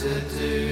to do.